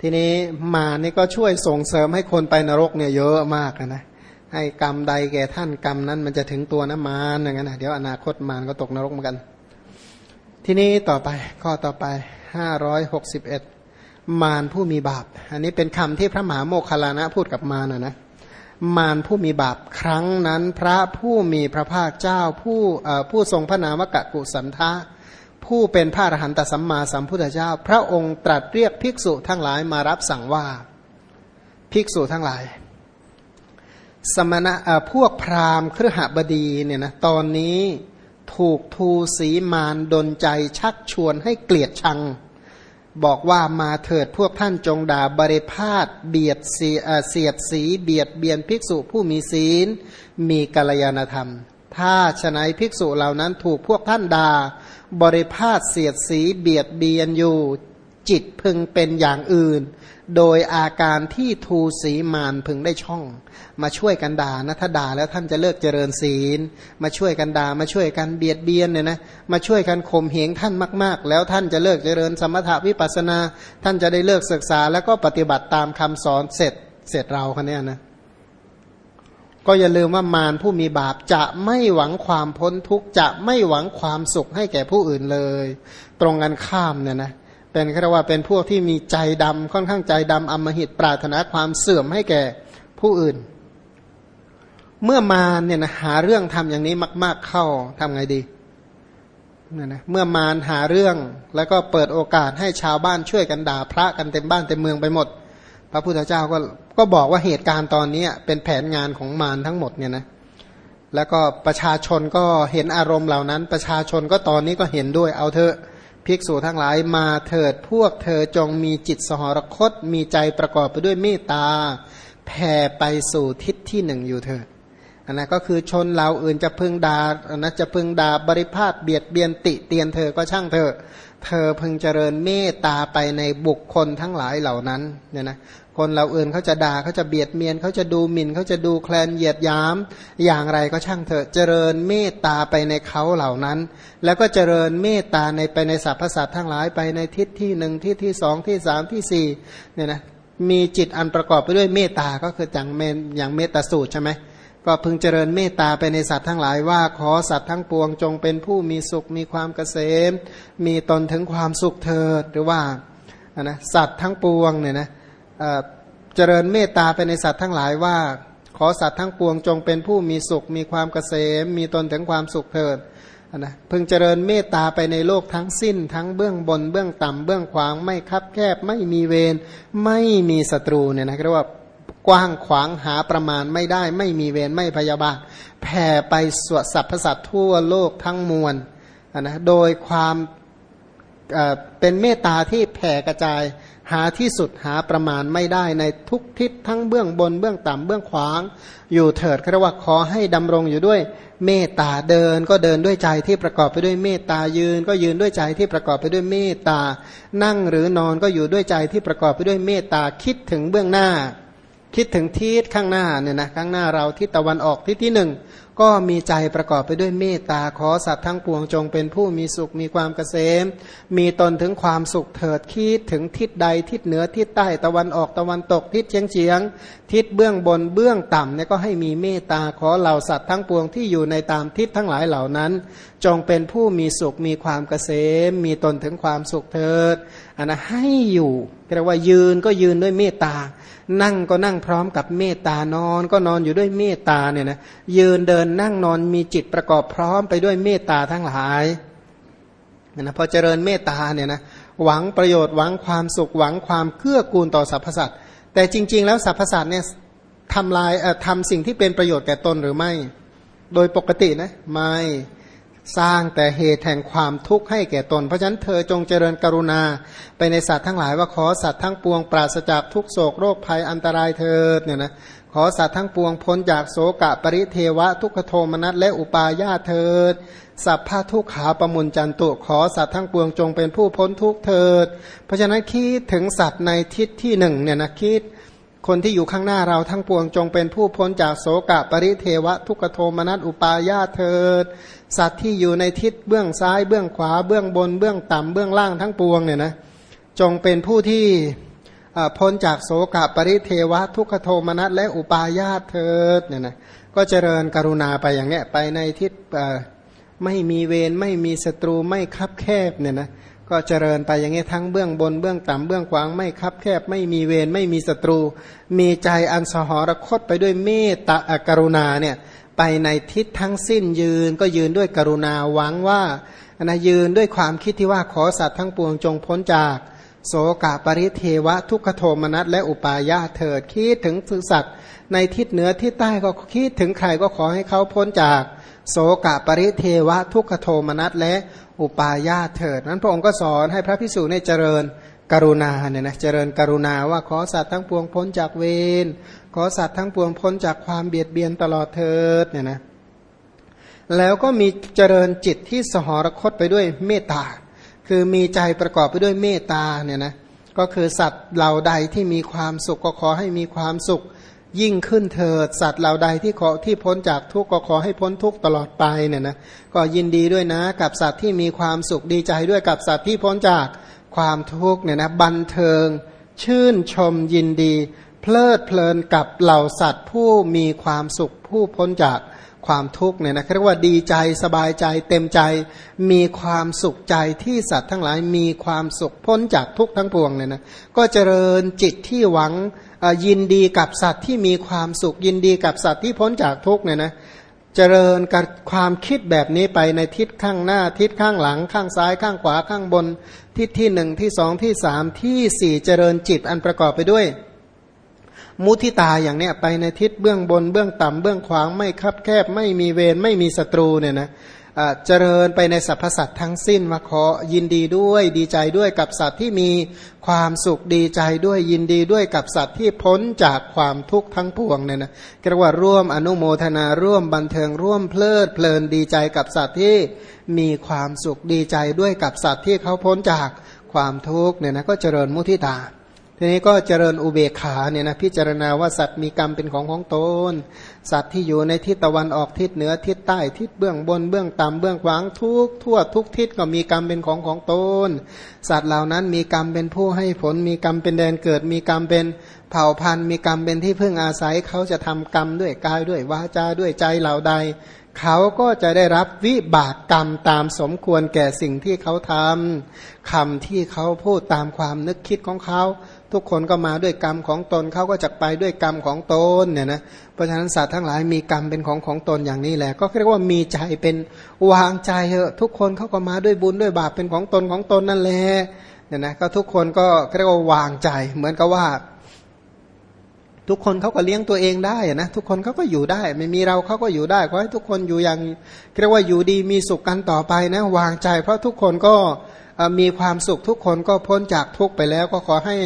ทีนี้มานี่ก็ช่วยส่งเสริมให้คนไปนรกเนี่ยเยอะมากนะ ให้กรรมใดแก่ท่านกรรมนั้นมันจะถึงตัวนะมารอย่างนั้นนะเดี๋ยวอนาคตมารก็ตกนรกเหมือนกัน ทีนี้ต่อไปข้อต่อไปห้าร้อยหกสิบเอ็ดมารผู้มีบาป อันนี้เป็นคำที่พระมหาโมคคลานะพูดกับมารนะนะ มารผู้มีบาปครั้งนั้นพระผู้มีพระภาคเจ้าผู้ผู้ทรงพระนามกะกุสันทะ ผู้เป็นพระอรหันตสัมมาสัมพุทธเจ้า พระองค์ตรัสเรียกภิกษุทั้งหลายมารับสั่งว่าภิกษุทั้งหลาย สมณะพวกพราหมณ์ครหบดีเนี่ยนะตอนนี้ถูกทูสีมารดนใจชักชวนให้เกลียดชัง บอกว่ามาเถิดพวกท่านจงด่าบริพาทเบียดเสียเสียดสี เบียดเบียนภิกษุผู้มีศีล มีกัลยาณธรรม ถ้าฉนัยภิกษุเหล่านั้นถูกพวกท่านด่าบริพาทเสียดสีเบียดเบียนอยู่ จิตพึงเป็นอย่างอื่น โดยอาการที่ทูสีมานพึงได้ช่อง มาช่วยกันด่านะถ้าด่าแล้วท่านจะเลิกเจริญศีล มาช่วยกันด่ามาช่วยกันเบียดเบียนเนี่ยนะมาช่วยกันข่มเหงท่านมาก ๆ แล้วท่านจะเลิกเจริญสมถะวิปัสนา ท่านจะได้เลิกศึกษาแล้วก็ปฏิบัติตามคำสอนเสร็จเสร็จเราคนนี้นะ ก็อย่าลืมว่ามารผู้มีบาปจะไม่หวังความพ้นทุกข์จะไม่หวังความสุขให้แก่ผู้อื่นเลย ตรงกันข้ามเนี่ยนะเป็นแค่ว่าเป็นพวกที่มีใจดำค่อนข้างใจดำอมหิตปรารถนาความเสื่อมให้แก่ผู้อื่น เมื่อมารเนี่ยนะหาเรื่องทำอย่างนี้มาก ๆเข้าทำไงดีเนี่ยนะเมื่อมารหาเรื่องแล้วก็เปิดโอกาสให้ชาวบ้านช่วยกันด่าพระกันเต็มบ้านเต็มเมืองไปหมด พระพุทธเจ้าก็ก็บอกว่าเหตุการณ์ตอนนี้เป็นแผนงานของมารทั้งหมดเนี่ยนะแล้วก็ประชาชนก็เห็นอารมณ์เหล่านั้น ประชาชนก็ตอนนี้ก็เห็นด้วยเอาเถอะภิกษุทั้งหลายมาเถิดพวกเธอจงมีจิตสหรคตมีใจประกอบไปด้วยเมตตาแผ่ไปสู่ทิศที่หนึ่งอยู่เถิดอันนั้นก็คือชนเราอื่นจะพึงดาอันนั้นจะพึงด่าบริพาทเบียดเบียนติเตียนเธอก็ช่างเธอ เธอพึงเจริญเมตตาไปในบุคคลทั้งหลายเหล่านั้นเนี่ยนะคนเราอื่นเขาจะด่าเขาจะเบียดเมียนเขาจะดูหมิ่นเขาจะดูแคลนเหยียดยาม อย่างไรก็ช่างเถอะเจริญเมตตาไปในเขาเหล่านั้น แล้วก็เจริญเมตตาในไปในสรรพสัตว์ทั้งหลายไปในทิศที่หนึ่งทิศที่สองที่สามที่สี่เนี่ยนะมีจิตอันประกอบไปด้วยเมตตาก็คืออย่างเมอย่างเมตตาสูตรใช่ไหม ก็พึงเจริญเมตตาไปในสัตว์ทั้งหลายว่าขอสัตว์ทั้งปวงจงเป็นผู้มีสุขมีความเกษม มีตนถึงความสุขเถิดหรือว่านะสัตว์ทั้งปวงเนี่ยนะเจริญเมตตาไปในสัตว์ทั้งหลายว่า ขอสัตว์ทั้งปวงจงเป็นผู้มีสุขมีความเกษม มีตนถึงความสุขเถิดนะพึงเจริญเมตตาไปในโลกทั้งสิ้น ทั้งเบื้องบนเบื้องต่ำเบื้องขวางไม่คับแคบไม่มีเวรไม่มีศัตรูเนี่ยนะเรียกว่า กว้างขวางหาประมาณไม่ได้ ไม่มีเวรไม่พยาบาทแผ่ไปสวดสัพพสัตว์ทั่วโลกทั้งมวลนะโดยความเป็นเมตตาที่แผ่กระจายหาที่สุดหาประมาณไม่ได้ในทุกทิศทั้งเบื้องบนเบื้องต่ำเบื้องขวาง อยู่เถิดเรียกว่าขอให้ดำรงอยู่ด้วยเมตตาเดินก็เดินด้วยใจที่ประกอบไปด้วยเมตตายืน ก็ยืนด้วยใจที่ประกอบไปด้วยเมตตานั่งหรือนอนก็อยู่ด้วยใจที่ประกอบไปด้วยเมตตาคิดถึงเบื้องหน้า คิดถึงทิศข้างหน้าเนี่ยนะข้างหน้าเราทิศตะวันออกทิศที่หนึ่งก็มีใจประกอบไปด้วยเมตตาขอสัตว์ทั้งปวงจงเป็นผู้มีสุขมีความเกษม มีตนถึงความสุขเถิดคิดถึงทิศใดทิศเหนือทิศใต้ตะวันออกตะวันตกทิศเฉียงเฉียง ทิศเบื้องบนเบื้องต่ำเนี่ยก็ให้มีเมตตาขอเหล่าสัตว์ทั้งปวงที่อยู่ในตามทิศทั้งหลายเหล่านั้น จงเป็นผู้มีสุขมีความเกษม มีตนถึงความสุขเถิดอันนะให้อยู่เรียกว่ายืนก็ยืนด้วยเมตตา นั่งก็นั่งพร้อมกับเมตตานอนก็นอนอยู่ด้วยเมตตาเนี่ยนะยืนเดินนั่งนอนมีจิตประกอบพร้อมไปด้วยเมตตาทั้งหลายนะพอเจริญเมตตาเนี่ยนะหวังประโยชน์หวังความสุขหวังความเกื้อกูลต่อสรรพสัตว์แต่จริง ๆ แล้วสรรพสัตว์เนี่ยทำลายทำสิ่งที่เป็นประโยชน์แก่ตนหรือไม่ โดยปกตินะไม่ สร้างแต่เหตุแห่งความทุกข์ให้แก่ตน เพราะฉะนั้นเธอจงเจริญกรุณา ไปในสัตว์ทั้งหลายว่าขอสัตว์ทั้งปวงปราศจากทุกโศกโรคภัยอันตรายเถิดเนี่ยนะขอสัตว์ทั้งปวงพ้นจากโศกะปริเทวะ ทุกขโทมนัสและอุปาญาเถิด สัพพะทุกขาประมุนจันตุ ขอสัตว์ทั้งปวงจงเป็นผู้พ้นทุกเถิด เพราะฉะนั้นคิดถึงสัตว์ในทิศที่หนึ่งเนี่ยนะคิดคนที่อยู่ข้างหน้าเราทั้งปวงจงเป็นผู้พ้นจากโสกะปริเทวะ ทุกโทมนัสอุปาญาเถิด สัตว์ที่อยู่ในทิศเบื้องซ้ายเบื้องขวาเบื้องบนเบื้องต่ำเบื้องล่างทั้งปวงเนี่ยนะจงเป็นผู้ที่พ้นจากโสกปริเทวะทุกขโทมนัสและอุปาญาตเถิดเนี่ยนะก็เจริญกรุณาไปอย่างเนี้ยไปในทิศไม่มีเวรไม่มีศัตรูไม่คับแคบเนี่ยนะก็เจริญไปอย่างนี้ยทั้งเบื้องบนเบื้องต่ำเบื้องขวางไม่คับแคบ ไม่มีเวรไม่มีศัตรู มีใจอันสหรคตไปด้วยเมตตากรุณาเนี่ย ไปในทิศทั้งสิ้นยืนก็ยืนด้วยกรุณาหวังว่านะยืนด้วยความคิดที่ว่าขอสัตว์ทั้งปวงจงพ้นจากโสกาปริเทวะทุกขโทมนัสและอุปาญาเถิดคิดถึงสัตว์ในทิศเหนือทิศใต้ก็คิดถึงใครก็ขอให้เขาพ้นจากโสกะปริเทวะทุกขโทมนัสและอุปาญาเถิดนั้นพระองค์ก็สอนให้พระพิสุเนี่ยเจริญกรุณาเนี่ยนะเจริญกรุณาว่าขอสัตว์ทั้งปวงพ้นจากเวร ขอสัตว์ทั้งปวงพ้นจากความเบียดเบียนตลอดเถิดเนี่ยนะแล้วก็มีเจริญจิตที่สหรคตไปด้วยเมตตา คือมีใจประกอบไปด้วยเมตตาเนี่ยนะก็คือสัตว์เหล่าใดที่มีความสุขก็ขอให้มีความสุขยิ่งขึ้นเถิดสัตว์เหล่าใดที่ขอที่พ้นจากทุกข์ก็ขอให้พ้นทุกข์ตลอดไปเนี่ยนะก็ยินดีด้วยนะกับสัตว์ที่มีความสุขดีใจด้วยกับสัตว์ที่พ้นจากความทุกข์เนี่ยนะบันเทิง ชื่นชมยินดี เพลิดเพลินกับเหล่าสัตว์ผู้มีความสุขผู้พ้นจากความทุกข์เนี่ยนะเรียกว่าดีใจสบายใจเต็มใจ มีความสุขใจที่สัตว์ทั้งหลายมีความสุขพ้นจากทุกข์ทั้งปวงเนี่ยนะก็เจริญจิตที่หวังยินดีกับสัตว์ที่มีความสุขยินดีกับสัตว์ที่พ้นจากทุกข์เนี่ยนะเจริญกับความคิดแบบนี้ไปในทิศข้างหน้าทิศข้างหลัง ข้างซ้ายข้างขวาข้างบน ทิศที่หนึ่งที่สองที่สามที่สี่เจริญจิตอันประกอบไปด้วย มุทิตาอย่างเนี้ยไปในทิศเบื้องบนเบื้องต่ำเบื้องขวางไม่คับแคบ ไม่มีเวรไม่มีศัตรูเนี่ยนะเจริญไปในสรรพสัตว์ทั้งสิ้นมาขอยินดีด้วยดีใจด้วยกับสัตว์ที่มีความสุขดีใจด้วยยินดีด้วยกับสัตว์ที่พ้นจากความทุกข์ทั้งปวงเนี่ยนะเรียกว่าร่วมอนุโมทนาร่วมบันเทิงร่วมเพลิดเพลินดีใจกับสัตว์ที่มีความสุขดีใจด้วยกับสัตว์ที่เขาพ้นจากความทุกข์เนี่ยนะก็เจริญมุทิตา ทีนี้ก็เจริญอุเบกขาเนี่ยนะพิจารณาว่าสัตว์มีกรรมเป็นของของตน สัตว์ที่อยู่ในทิศตะวันออกทิศเหนือทิศใต้ทิศเบื้องบนเบื้องต่ำเบื้องขวางทุกทั่วทุกทิศก็มีกรรมเป็นของของตน สัตว์เหล่านั้นมีกรรมเป็นผู้ให้ผล มีกรรมเป็นแดนเกิด มีกรรมเป็นเผ่าพันธุ์ มีกรรมเป็นที่พึ่งอาศัยเขาจะทำกรรมด้วยกายด้วยวาจาด้วยใจเหล่าใด เขาก็จะได้รับวิบากกรรมตามสมควรแก่สิ่งที่เขาทำคำที่เขาพูดตามความนึกคิดของเขา ทุกคนก็มาด้วยกรรมของตนเขาก็จะไปด้วยกรรมของตนเนี่ยนะเพราะฉะนั้นสัตว์ทั้งหลายมีกรรมเป็นของของตนอย่างนี้แหละ ก็เรียกว่ามีใจเป็นวางใจเถอะทุกคนเขาก็มาด้วยบุญด้วยบาปเป็นของตนของตนนั่นแหละเนี่ยนะก็ทุกคนก็เรียกว่าวางใจเหมือนกับว่า ทุกคนเขาก็เลี้ยงตัวเองได้นะทุกคนเขาก็อยู่ได้ ไม่มีเราเขาก็อยู่ได้ขอให้ทุกคนอยู่อย่างเรียกว่าอยู่ดีมีสุขกันต่อไปนะวางใจ เพราะทุกคนก็มีความสุขทุกคนก็พ้นจากทุกไปแล้วก็ขอให้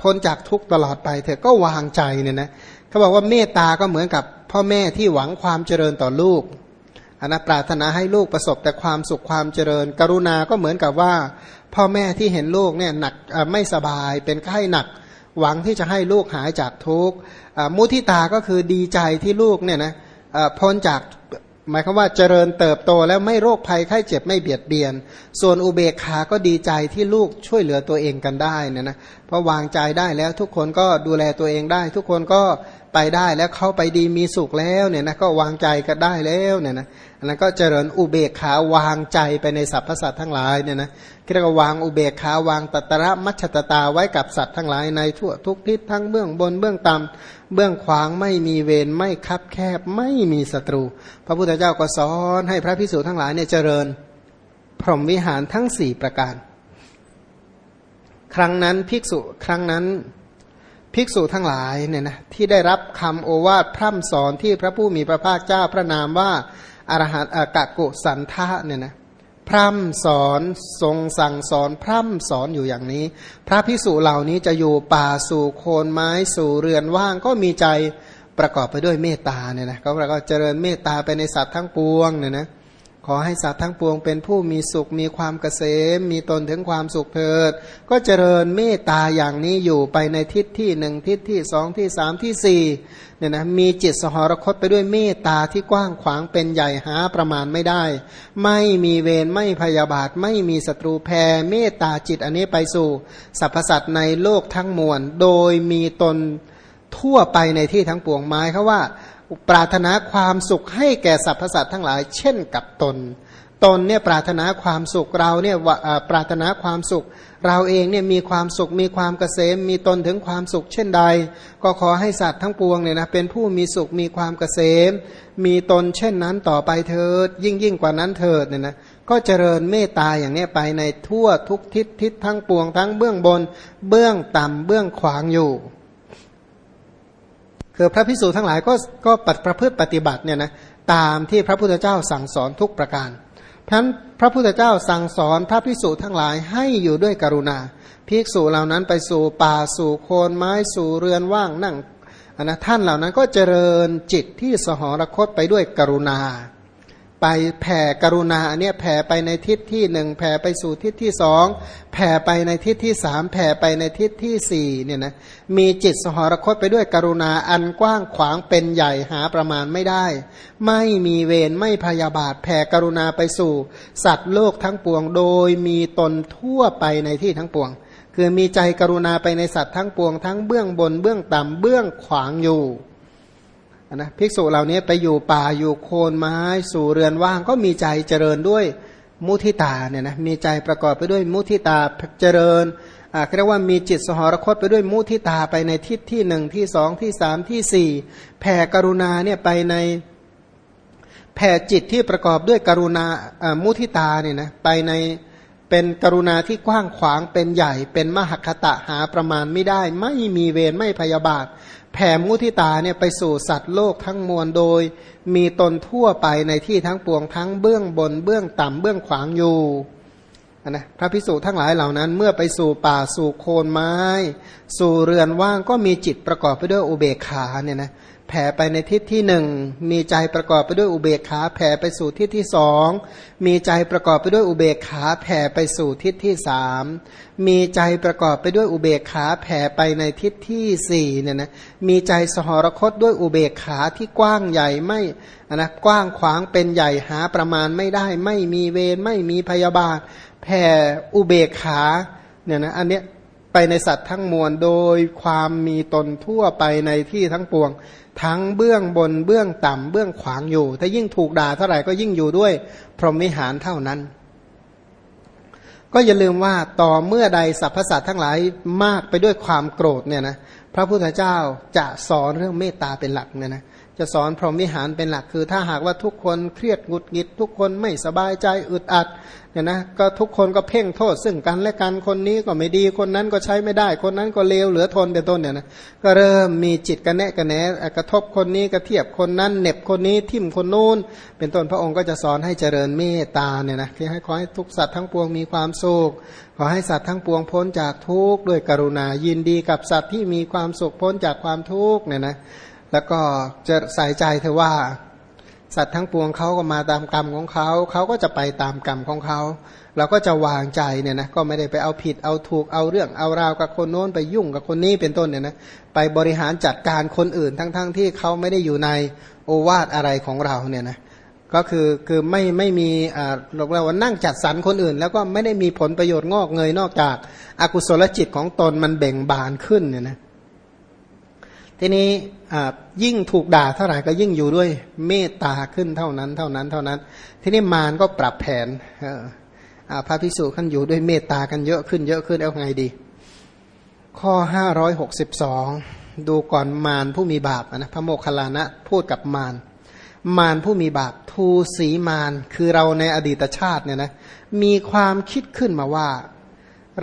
พ้นจากทุกตลอดไปเถอะก็วางใจเนี่ยนะเขาบอกว่าเมตตาก็เหมือนกับพ่อแม่ที่หวังความเจริญต่อลูกอันนะปรารถนาให้ลูกประสบแต่ความสุขความเจริญ กรุณาก็เหมือนกับว่า พ่อแม่ที่เห็นลูกเนี่ยหนักไม่สบายเป็นไข้หนัก หวังที่จะให้ลูกหายจากทุกข์มุทิตาก็คือดีใจที่ลูกเนี่ยนะพ้นจากหมายความว่าเจริญเติบโตแล้วไม่โรคภัยไข้เจ็บไม่เบียดเบียน ส่วนอุเบกขาก็ดีใจที่ลูกช่วยเหลือตัวเองกันได้นะนะเพราะวางใจได้แล้วทุกคนก็ดูแลตัวเองได้ ทุกคนก็ไปได้แล้วเขาไปดีมีสุขแล้วเนี่ยนะก็วางใจก็ได้แล้วเนี่ยนะ อันนั้นก็เจริญอุเบกขาวางใจไปในสรรพสัตว์ทั้งหลายเนี่ยนะเรียกว่าวางอุเบกขาวางตัตระมัชตตาไว้กับสัตว์ทั้งหลายในทั่วทุกทิศทั้งเบื้องบนเบื้องต่ำเบื้องขวางไม่มีเวรไม่คับแคบไม่มีศัตรู พระพุทธเจ้าก็สอนให้พระพิสุทั้งหลายเนี่ยเจริญ พรหมวิหารทั้งสี่ประการ ครั้งนั้นภิกษุครั้งนั้นภิกษุทั้งหลายเนี่ยนะที่ได้รับคำโอวาทพร่ำสอนที่พระผู้มีพระภาคเจ้าพระนามว่า อรหัตอกะกุสันทะเนี่ยนะพร่ำสอนทรงสั่งสอนพร่ำสอนอยู่อย่างนี้ พระพิสุเหล่านี้จะอยู่ป่าสู่โคนไม้สู่เรือนว่างก็มีใจประกอบไปด้วยเมตตาเนี่ยนะเขาก็เจริญเมตตาไปในสัตว์ทั้งปวงเนี่ยนะ ขอให้สัตว์ทั้งปวงเป็นผู้มีสุขมีความเกษม มีตนถึงความสุขเถิด ก็เจริญเมตตาอย่างนี้อยู่ไปในทิศที่หนึ่งทิศที่สองที่สามที่สี่เนี่ยนะมีจิตสหรคตไปด้วยเมตตาที่กว้างขวางเป็นใหญ่หาประมาณไม่ได้ ไม่มีเวรไม่พยาบาท ไม่มีศัตรูแผ่เมตตาจิตอันนี้ไปสู่สรรพสัตว์ในโลกทั้งมวลโดยมีตนทั่วไปในที่ทั้งปวงไม้เขาว่า ปรารถนาความสุขให้แก่สรรพสัตว์ทั้งหลาย เช่นกับตน ตนเนี่ยปรารถนาความสุขเราเนี่ยปรารถนาความสุข เราเองเนี่ยมีความสุขมีความเกษม มีตนถึงความสุข เช่นใด ก็ขอให้สัตว์ทั้งปวงเนี่ยนะเป็นผู้มีสุขมีความเกษม มีตนเช่นนั้นต่อไปเถิด ยิ่งยิ่งกว่านั้นเถิดเนี่ยนะก็เจริญเมตตาอย่างนี้ไปในทั่วทุกทิศทิศทั้งปวงทั้งเบื้องบน เบื้องต่ำเบื้องขวางอยู่ คือพระพิสูจน์ทั้งหลายก็ก็ปฏิประพฤติปฏิบัติเนี่ยนะตามที่พระพุทธเจ้าสั่งสอนทุกประการเพราะนั้นพระพุทธเจ้าสั่งสอนพระพิสูจน์ทั้งหลายให้อยู่ด้วยกรุณาภิกษุเหล่านั้นไปสู่ป่าสู่โคนไม้สู่เรือนว่างนั่งนะท่านเหล่านั้นก็เจริญจิตที่สหรคตไปด้วยกรุณา ไปแผ่กรุณาเนี่ยแผ่ไปในทิศที่หนึ่งแผ่ไปสู่ทิศที่สองแผ่ไปในทิศที่สามแผ่ไปในทิศที่สี่เนี่ยนะมีจิตสหรคตไปด้วยกรุณาอันกว้างขวางเป็นใหญ่หาประมาณไม่ได้ ไม่มีเวรไม่พยาบาทแผ่กรุณาไปสู่ สัตว์โลกทั้งปวง โดยมีตนทั่วไปในที่ทั้งปวง คือมีใจกรุณาไปในสัตว์ทั้งปวงทั้งเบื้องบนเบื้องต่ำเบื้องขวางอยู่ นะภิกษุเหล่านี้ไปอยู่ป่าอยู่โคนไม้ สู่เรือนว่างก็มีใจเจริญด้วยมุทิตาเนี่ยนะมีใจประกอบไปด้วยมุทิตาเจริญอ่าเรียกว่ามีจิตสหรคตไปด้วยมุทิตาไปในทิศที่หนึ่งที่สองที่สามที่สี่แผ่กรุณาเนี่ยไปในแผ่จิตที่ประกอบด้วยกรุณามุทิตาเนี่ยนะไปในเป็นกรุณาที่กว้างขวางเป็นใหญ่ เป็นมหคตะหาประมาณไม่ได้ ไม่มีเวรไม่พยาบาท แผ่มุทิตาเนี่ยไปสู่สัตว์โลกทั้งมวลโดย มีตนทั่วไปในที่ทั้งปวงทั้งเบื้องบน เบื้องต่ำเบื้องขวางอยู่นะพระพิสุทั้งหลายเหล่านั้น เมื่อไปสู่ป่าสู่โคนไม้ สู่เรือนว่างก็มีจิตประกอบไปด้วยอุเบกขาเนี่ยนะ แผ่ไปในทิศที่หนึ่งมีใจประกอบไปด้วยอุเบกขาแผ่ไปสู่ทิศที่สองมีใจประกอบไปด้วยอุเบกขาแผ่ไปสู่ทิศที่สามมีใจประกอบไปด้วยอุเบกขาแผ่ไปในทิศที่สี่เนี่ยนะมีใจสหรคตด้วยอุเบกขาที่กว้างใหญ่ไม่นะกว้างขวางเป็นใหญ่หาประมาณไม่ได้ ไม่มีเวรไม่มีพยาบาทแผ่อุเบกขาเนี่ยนะอันเนี้ย ไปในสัตว์ทั้งมวลโดยความมีตนทั่วไปในที่ทั้งปวง ทั้งเบื้องบนเบื้องต่ำเบื้องขวางอยู่ ถ้ายิ่งถูกด่าเท่าไหร่ก็ยิ่งอยู่ด้วย พรหมวิหารเท่านั้น ก็อย่าลืมว่าต่อเมื่อใดสรรพสัตว์ทั้งหลายมากไปด้วยความโกรธเนี่ยนะพระพุทธเจ้าจะสอนเรื่องเมตตาเป็นหลักเนี่ยนะ จะสอนพรหมวิหารเป็นหลักคือ ถ้าหากว่าทุกคนเครียดหงุดหงิด ทุกคนไม่สบายใจอึดอัดเนี่ยนะก็ทุกคนก็เพ่งโทษ ซึ่งกันและกันคนนี้ก็ไม่ดีคนนั้นก็ใช้ไม่ได้ คนนั้นก็เลวเหลือทนเป็นต้นเนี่ยนะก็เริ่มมีจิตกระแนะกระแหนกระทบคนนี้กระเทียบคนนั้นเน็บคนนี้ทิ่มคนนู้น เป็นต้นพระองค์ก็จะสอนให้เจริญเมตตาเนี่ยนะคือให้ขอให้ทุกสัตว์ทั้งปวงมีความสุขขอให้สัตว์ทั้งปวงพ้นจากทุกข์ด้วยกรุณายินดีกับสัตว์ที่มีความสุขพ้นจากความทุกข์เนี่ยนะ แล้วก็จะใส่ใจเธอว่า สัตว์ทั้งปวงเขาก็มาตามกรรมของเขาเขาก็จะไปตามกรรมของเขาเราก็จะวางใจเนี่ยนะก็ไม่ได้ไปเอาผิดเอาถูกเอาเรื่องเอาราวกับคนโน้นไปยุ่งกับคนนี้เป็นต้นเนี่ยนะไปบริหารจัดการคนอื่นทั้งๆทที่เขาไม่ได้อยู่ในโอวาทอะไรของเราเนี่ยนะก็คือคือไม่ไม่มีอ่าเราว่านั่งจัดสรรคนอื่น แล้วก็ไม่ได้มีผลประโยชน์งอกเงยนอกจากอากุศลจิตของตนมันเบ่งบานขึ้นเนี่ยนะ ทีนี้ยิ่งถูกด่าเท่าไหร่ก็ยิ่งอยู่ด้วยเมตตาขึ้นเท่านั้นเท่านั้นเท่านั้น ทีนี้มารก็ปรับแผนพระพิสุขันอยู่ด้วยเมตตากันเยอะขึ้นเยอะขึ้นเอาไงดี ข้อห้าร้อยหกสิบสองดูก่อนมารผู้มีบาปนะพระโมคคัลลานะพูดกับมารมารผู้มีบาปทูสีมารคือเราในอดีตชาติเนี่ยนะมีความคิดขึ้นมาว่า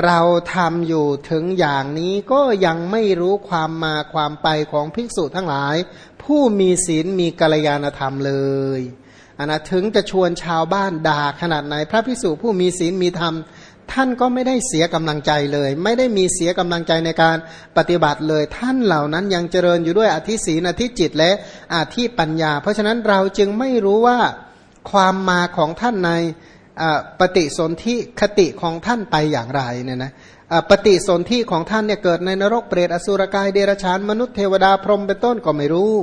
เราทำอยู่ถึงอย่างนี้ก็ยังไม่รู้ความมาความไปของภิกษุทั้งหลาย ผู้มีศีลมีกัลยาณธรรมเลยอันนะถึงจะชวนชาวบ้านด่าขนาดไหน พระภิกษุผู้มีศีลมีธรรม ท่านก็ไม่ได้เสียกำลังใจเลย ไม่ได้มีเสียกำลังใจในการปฏิบัติเลย ท่านเหล่านั้นยังเจริญอยู่ด้วยอธิศีนอธิจิตและอธิปัญญา เพราะฉะนั้นเราจึงไม่รู้ว่าความมาของท่านใน ปฏิสนธิคติของท่านไปอย่างไรเนี่ยนะปฏิสนธิของท่านเนี่ยเกิดในนรกเปรตอสุรกายเดรชานมนุษย์เทวดาพรหมเป็นต้นก็ไม่รู้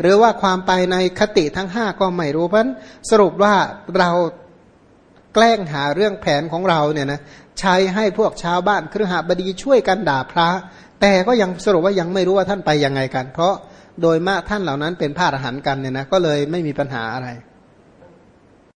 หรือว่าความไปในคติทั้งห้าก็ไม่รู้เพราะสรุปว่าเราแกล้งหาเรื่องแผนของเราเนี่ยนะใช้ให้พวกชาวบ้านครือหาบดีช่วยกันด่าพระ แต่ก็ยังสรุปว่ายังไม่รู้ว่าท่านไปยังไงกัน เพราะโดยมากท่านเหล่านั้นเป็นพระอรหันต์กันเนี่ยนะก็เลยไม่มีปัญหาอะไร